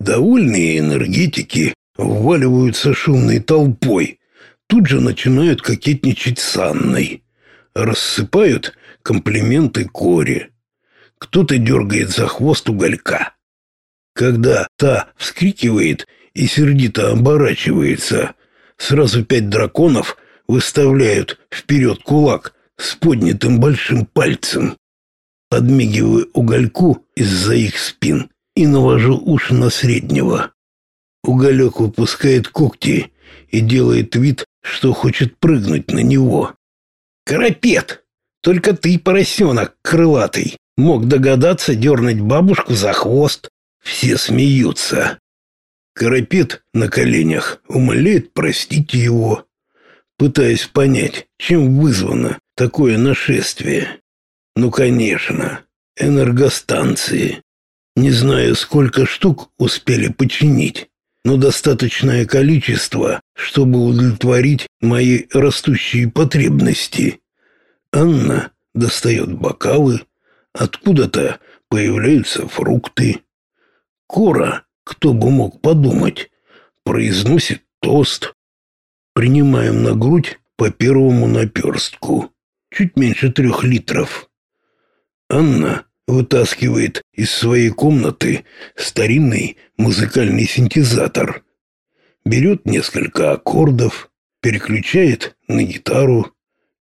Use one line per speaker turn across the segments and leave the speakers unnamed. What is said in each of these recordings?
Довольные энергетики вваливаются шумной толпой, тут же начинают кокетничать с Анной. Рассыпают комплименты Коре. Кто-то дергает за хвост уголька. Когда та вскрикивает и сердито оборачивается, сразу пять драконов выставляют вперед кулак с поднятым большим пальцем. Подмигиваю угольку из-за их спин и навожу уши на среднего. Уголек выпускает когти и делает вид, что хочет прыгнуть на него. «Карапет! Только ты, поросенок крылатый, мог догадаться дернуть бабушку за хвост!» Все смеются. Карапет на коленях умоляет простить его, пытаясь понять, чем вызвано такое нашествие. Ну, конечно, энергостанции. Не знаю, сколько штук успели починить, но достаточное количество, чтобы удовлетворить мои растущие потребности. Анна достает бокалы, откуда-то появляются фрукты. Кора, кто бы мог подумать, произносит тост. Принимаем на грудь по первому наперстку, чуть меньше трех литров. Анна вытаскивает из своей комнаты старинный музыкальный синтезатор. Берет несколько аккордов, переключает на гитару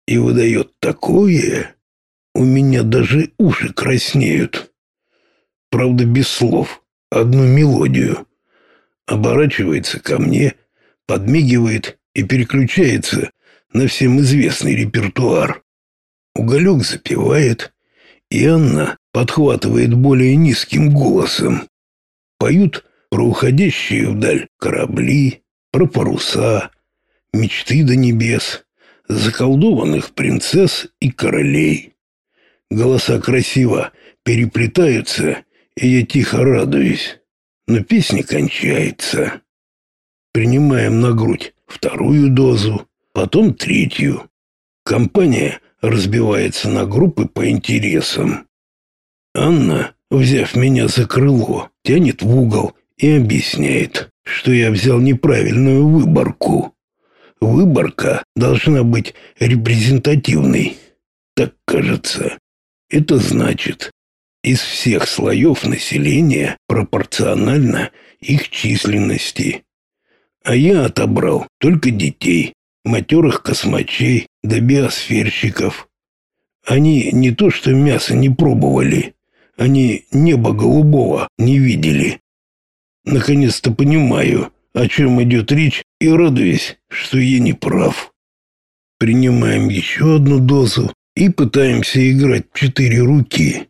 и выдает такое. У меня даже уши краснеют. Правда, без слов одну мелодию, оборачивается ко мне, подмигивает и переключается на всем известный репертуар. Уголек запевает, и Анна подхватывает более низким голосом. Поют про уходящие вдаль корабли, про паруса, мечты до небес, заколдованных принцесс и королей. Голоса красиво переплетаются и я тихо радуюсь. Но песня кончается. Принимаем на грудь вторую дозу, потом третью. Компания разбивается на группы по интересам. Анна, взяв меня за крыло, тянет в угол и объясняет, что я взял неправильную выборку. Выборка должна быть репрезентативной. Так кажется. Это значит, из всех слоев населения пропорционально их численности. А я отобрал только детей, матерых космачей да биосферщиков. Они не то что мясо не пробовали, они небо голубого не видели. Наконец-то понимаю, о чем идет речь, и радуюсь, что я не прав. Принимаем еще одну дозу и пытаемся играть в четыре руки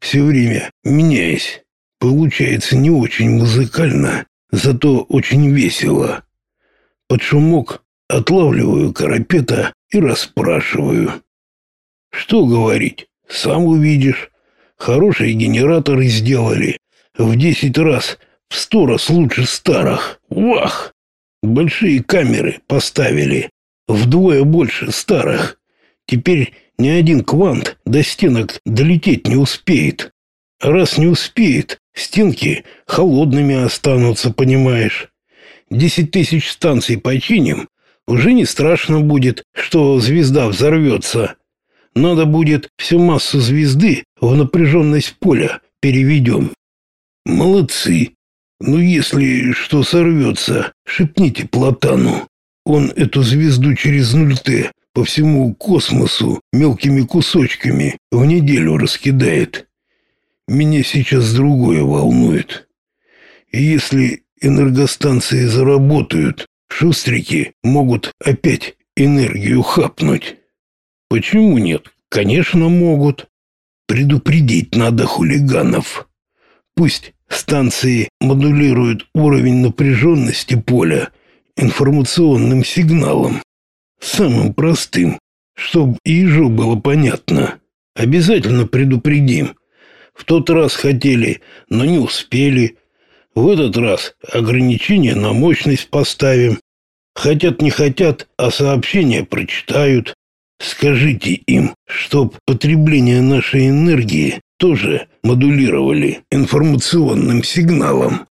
все время меняясь. Получается не очень музыкально, зато очень весело. Под шумок отлавливаю карапета и расспрашиваю. Что говорить, сам увидишь. Хорошие генераторы сделали. В десять раз, в сто раз лучше старых. Вах! Большие камеры поставили. Вдвое больше старых. Теперь ни один квант до стенок долететь не успеет. раз не успеет, стенки холодными останутся, понимаешь. Десять тысяч станций починим, уже не страшно будет, что звезда взорвется. Надо будет всю массу звезды в напряженность поля переведем. Молодцы. Ну, если что сорвется, шепните Платану. Он эту звезду через 0Т по всему космосу мелкими кусочками в неделю раскидает. Меня сейчас другое волнует. И если энергостанции заработают, шустрики могут опять энергию хапнуть. Почему нет? Конечно, могут. Предупредить надо хулиганов. Пусть станции модулируют уровень напряженности поля информационным сигналом самым простым, чтобы ежу было понятно. Обязательно предупредим. В тот раз хотели, но не успели. В этот раз ограничение на мощность поставим. Хотят не хотят, а сообщения прочитают. Скажите им, чтоб потребление нашей энергии тоже модулировали информационным сигналом.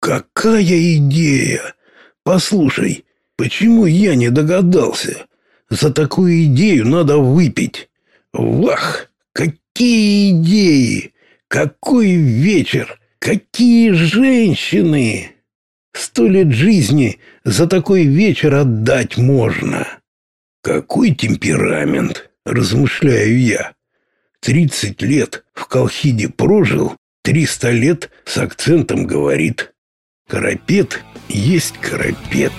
Какая идея! Послушай, почему я не догадался? За такую идею надо выпить. Вах, какие идеи! Какой вечер! Какие женщины! Сто лет жизни за такой вечер отдать можно. Какой темперамент, размышляю я. Тридцать лет в Колхиде прожил, триста лет с акцентом говорит. Карапет есть карапет.